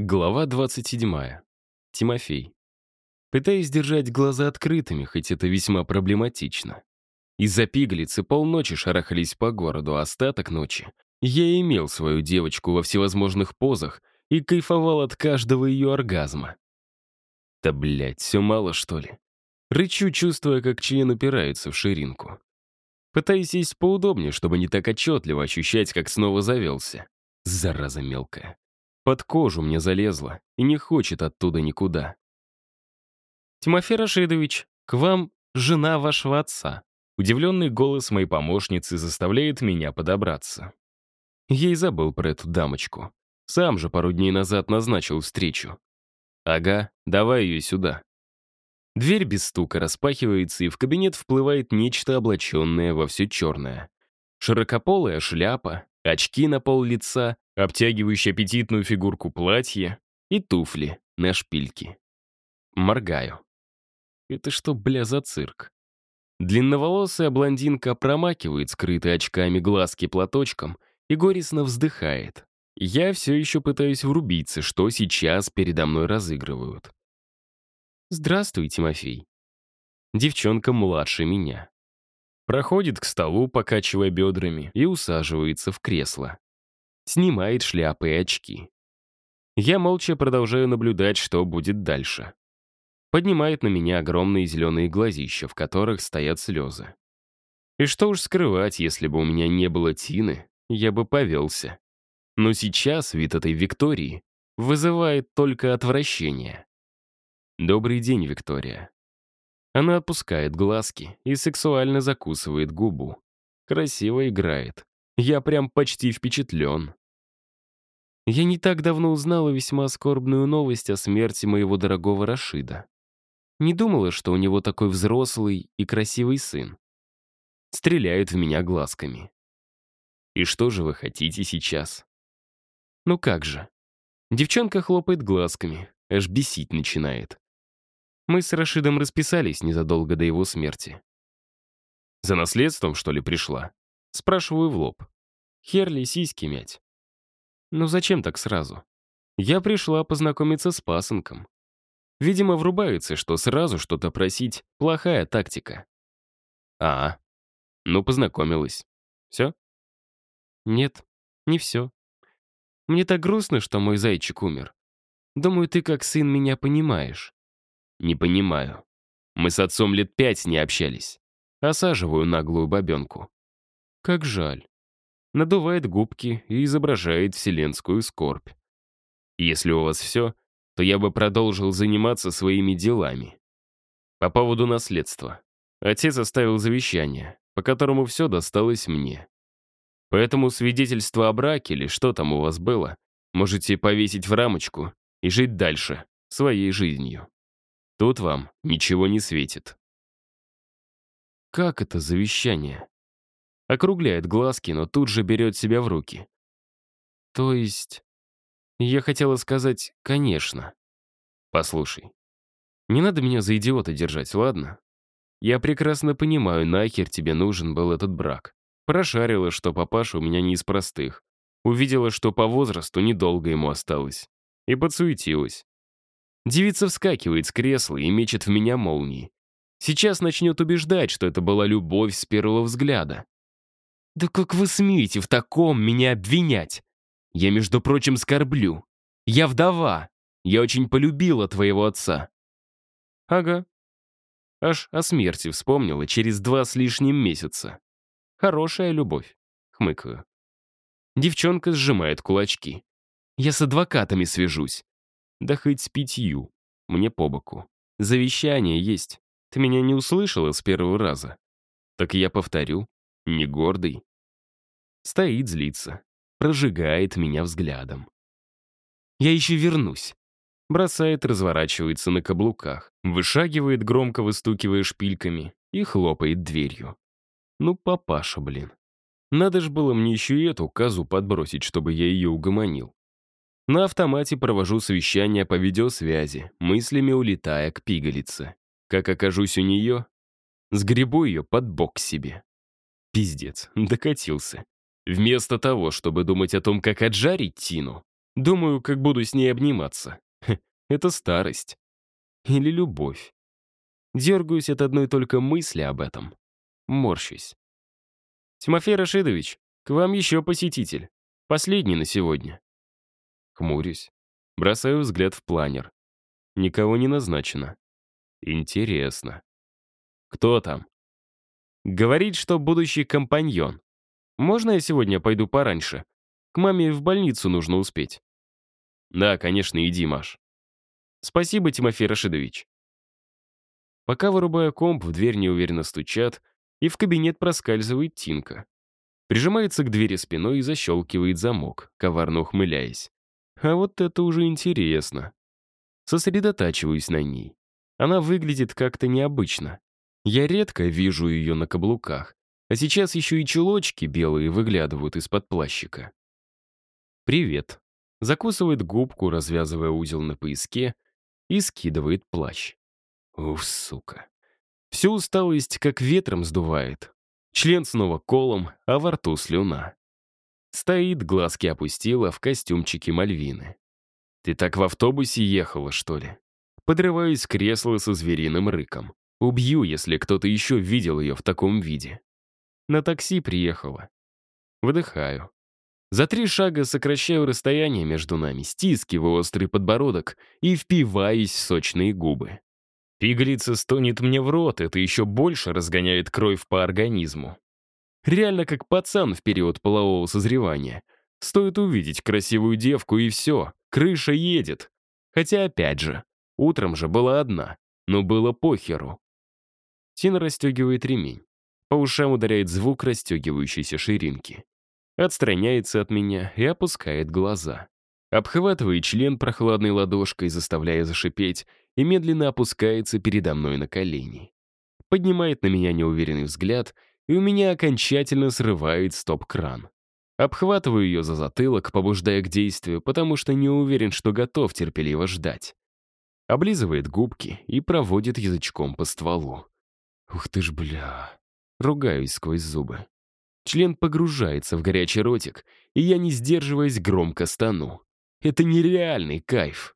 Глава 27. Тимофей. Пытаюсь держать глаза открытыми, хоть это весьма проблематично. Из-за пигалицы полночи шарахались по городу, а остаток ночи я имел свою девочку во всевозможных позах и кайфовал от каждого ее оргазма. Да, блядь, все мало, что ли? Рычу, чувствуя, как член упирается в ширинку. Пытаюсь сесть поудобнее, чтобы не так отчетливо ощущать, как снова завелся. Зараза мелкая. Под кожу мне залезла и не хочет оттуда никуда. «Тимофей Рашидович, к вам жена вашего отца». Удивленный голос моей помощницы заставляет меня подобраться. Ей забыл про эту дамочку. Сам же пару дней назад назначил встречу. «Ага, давай ее сюда». Дверь без стука распахивается, и в кабинет вплывает нечто облаченное во все черное. Широкополая шляпа, очки на пол лица обтягивающее аппетитную фигурку платье и туфли на шпильке. Моргаю. Это что, бля, за цирк? Длинноволосая блондинка промакивает скрытые очками глазки платочком и горестно вздыхает. Я все еще пытаюсь врубиться, что сейчас передо мной разыгрывают. «Здравствуй, Тимофей». Девчонка младше меня. Проходит к столу, покачивая бедрами, и усаживается в кресло снимает шляпы и очки. Я молча продолжаю наблюдать, что будет дальше. Поднимает на меня огромные зеленые глазища, в которых стоят слезы. И что уж скрывать, если бы у меня не было Тины, я бы повелся. Но сейчас вид этой Виктории вызывает только отвращение. «Добрый день, Виктория». Она отпускает глазки и сексуально закусывает губу. Красиво играет. Я прям почти впечатлен. Я не так давно узнала весьма скорбную новость о смерти моего дорогого Рашида. Не думала, что у него такой взрослый и красивый сын. Стреляет в меня глазками. И что же вы хотите сейчас? Ну как же. Девчонка хлопает глазками, аж бесить начинает. Мы с Рашидом расписались незадолго до его смерти. За наследством, что ли, пришла? Спрашиваю в лоб. Херли сиськи мять. Ну зачем так сразу? Я пришла познакомиться с пасынком. Видимо, врубается, что сразу что-то просить — плохая тактика. А, ну познакомилась. Все? Нет, не все. Мне так грустно, что мой зайчик умер. Думаю, ты как сын меня понимаешь. Не понимаю. Мы с отцом лет пять не общались. Осаживаю наглую бабенку. Как жаль надувает губки и изображает вселенскую скорбь. Если у вас все, то я бы продолжил заниматься своими делами. По поводу наследства. Отец оставил завещание, по которому все досталось мне. Поэтому свидетельство о браке или что там у вас было, можете повесить в рамочку и жить дальше, своей жизнью. Тут вам ничего не светит. Как это завещание? Округляет глазки, но тут же берет себя в руки. То есть... Я хотела сказать «конечно». Послушай, не надо меня за идиота держать, ладно? Я прекрасно понимаю, нахер тебе нужен был этот брак. Прошарила, что папаша у меня не из простых. Увидела, что по возрасту недолго ему осталось. И подсуетилась. Девица вскакивает с кресла и мечет в меня молнии. Сейчас начнет убеждать, что это была любовь с первого взгляда. «Да как вы смеете в таком меня обвинять? Я, между прочим, скорблю. Я вдова. Я очень полюбила твоего отца». «Ага». Аж о смерти вспомнила через два с лишним месяца. «Хорошая любовь», — хмыкаю. Девчонка сжимает кулачки. «Я с адвокатами свяжусь». «Да хоть с пятью. Мне по боку. Завещание есть. Ты меня не услышала с первого раза. Так я повторю. Не гордый, Стоит, злится. Прожигает меня взглядом. Я еще вернусь. Бросает, разворачивается на каблуках, вышагивает, громко выстукивая шпильками, и хлопает дверью. Ну, папаша, блин. Надо ж было мне еще и эту казу подбросить, чтобы я ее угомонил. На автомате провожу совещание по видеосвязи, мыслями улетая к пигалице. Как окажусь у нее, сгребу ее под бок себе. Пиздец, докатился. Вместо того, чтобы думать о том, как отжарить Тину, Думаю, как буду с ней обниматься. Это старость. Или любовь. Дергаюсь от одной только мысли об этом. Морщусь. «Тимофей Рашидович, к вам еще посетитель. Последний на сегодня». Хмурюсь. Бросаю взгляд в планер. Никого не назначено. Интересно. Кто там? Говорит, что будущий компаньон. Можно я сегодня пойду пораньше? К маме в больницу нужно успеть. Да, конечно, иди, Маш. Спасибо, Тимофей Рашидович. Пока вырубаю комп, в дверь неуверенно стучат, и в кабинет проскальзывает Тинка. Прижимается к двери спиной и защелкивает замок, коварно ухмыляясь. А вот это уже интересно. Сосредотачиваюсь на ней. Она выглядит как-то необычно. Я редко вижу ее на каблуках, а сейчас еще и чулочки белые выглядывают из-под плащика. «Привет», закусывает губку, развязывая узел на пояске, и скидывает плащ. Уф, сука. Всю усталость как ветром сдувает. Член снова колом, а во рту слюна. Стоит, глазки опустила в костюмчике Мальвины. «Ты так в автобусе ехала, что ли?» Подрываюсь с кресла со звериным рыком. Убью, если кто-то еще видел ее в таком виде. На такси приехала. Выдыхаю. За три шага сокращаю расстояние между нами, стискиваю острый подбородок и впиваюсь в сочные губы. Пигалица стонет мне в рот, это еще больше разгоняет кровь по организму. Реально как пацан в период полового созревания. Стоит увидеть красивую девку и все, крыша едет. Хотя опять же, утром же была одна, но было похеру. Тина расстегивает ремень. По ушам ударяет звук расстегивающейся ширинки отстраняется от меня и опускает глаза. Обхватывает член прохладной ладошкой, заставляя зашипеть, и медленно опускается передо мной на колени. Поднимает на меня неуверенный взгляд, и у меня окончательно срывает стоп-кран. Обхватываю ее за затылок, побуждая к действию, потому что не уверен, что готов терпеливо ждать. Облизывает губки и проводит язычком по стволу. Ух ты ж, бля. Ругаюсь сквозь зубы. Член погружается в горячий ротик, и я, не сдерживаясь, громко стану. Это нереальный кайф.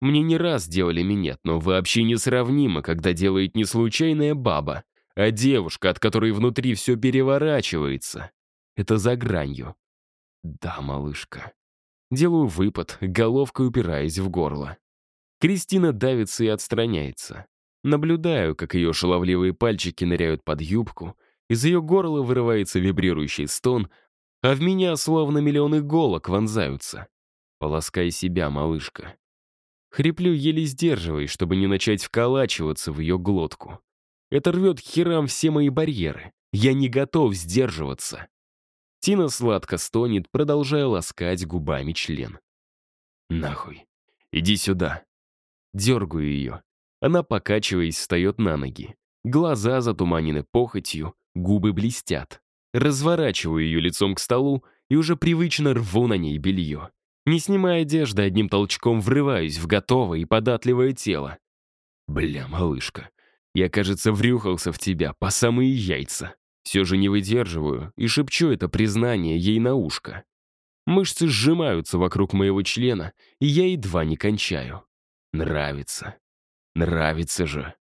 Мне не раз делали минет, но вообще несравнимо, когда делает не случайная баба, а девушка, от которой внутри все переворачивается. Это за гранью. Да, малышка. Делаю выпад, головкой упираясь в горло. Кристина давится и отстраняется. Наблюдаю, как ее шаловливые пальчики ныряют под юбку, из ее горла вырывается вибрирующий стон, а в меня словно миллионы иголок вонзаются. Полоскай себя, малышка. Хриплю, еле сдерживаясь, чтобы не начать вколачиваться в ее глотку. Это рвет херам все мои барьеры. Я не готов сдерживаться. Тина сладко стонет, продолжая ласкать губами член. «Нахуй. Иди сюда». Дергаю ее. Она, покачиваясь, встает на ноги. Глаза затуманены похотью, Губы блестят. Разворачиваю ее лицом к столу и уже привычно рву на ней белье. Не снимая одежды, одним толчком врываюсь в готовое и податливое тело. Бля, малышка, я, кажется, врюхался в тебя по самые яйца. Все же не выдерживаю и шепчу это признание ей на ушко. Мышцы сжимаются вокруг моего члена, и я едва не кончаю. Нравится. Нравится же.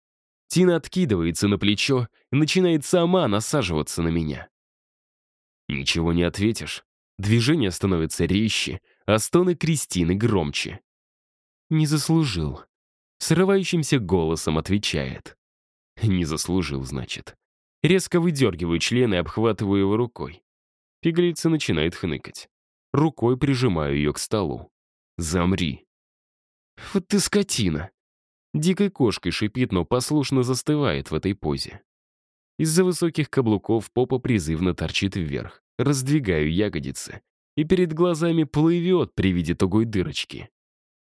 Тина откидывается на плечо и начинает сама насаживаться на меня. Ничего не ответишь. Движение становится резче, а стоны Кристины громче. «Не заслужил», — срывающимся голосом отвечает. «Не заслужил, значит». Резко выдергиваю член и обхватываю его рукой. Пигалица начинает хныкать. Рукой прижимаю ее к столу. «Замри». «Вот ты скотина!» Дикой кошкой шипит, но послушно застывает в этой позе. Из-за высоких каблуков попа призывно торчит вверх. Раздвигаю ягодицы, и перед глазами плывет при виде тугой дырочки.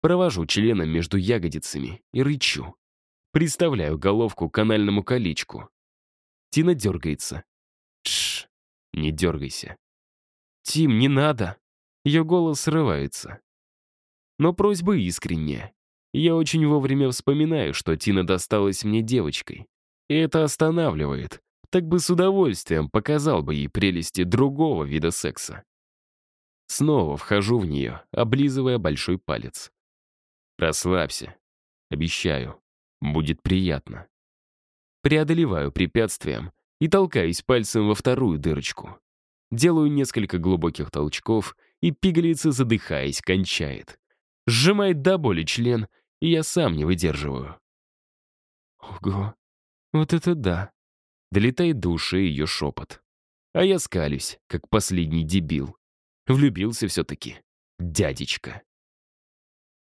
Провожу членом между ягодицами и рычу. Представляю головку к канальному колечку. Тина дергается. Тш, не дергайся. Тим, не надо. Ее голос срывается. Но просьба искренняя. Я очень вовремя вспоминаю, что Тина досталась мне девочкой. И это останавливает. Так бы с удовольствием показал бы ей прелести другого вида секса. Снова вхожу в нее, облизывая большой палец. Расслабься. Обещаю. Будет приятно. Преодолеваю препятствием и толкаюсь пальцем во вторую дырочку. Делаю несколько глубоких толчков, и пигалица, задыхаясь, кончает. Сжимает до боли член, и я сам не выдерживаю. Ого, вот это да. Долетает до ушей ее шепот. А я скалюсь, как последний дебил. Влюбился все-таки. Дядечка.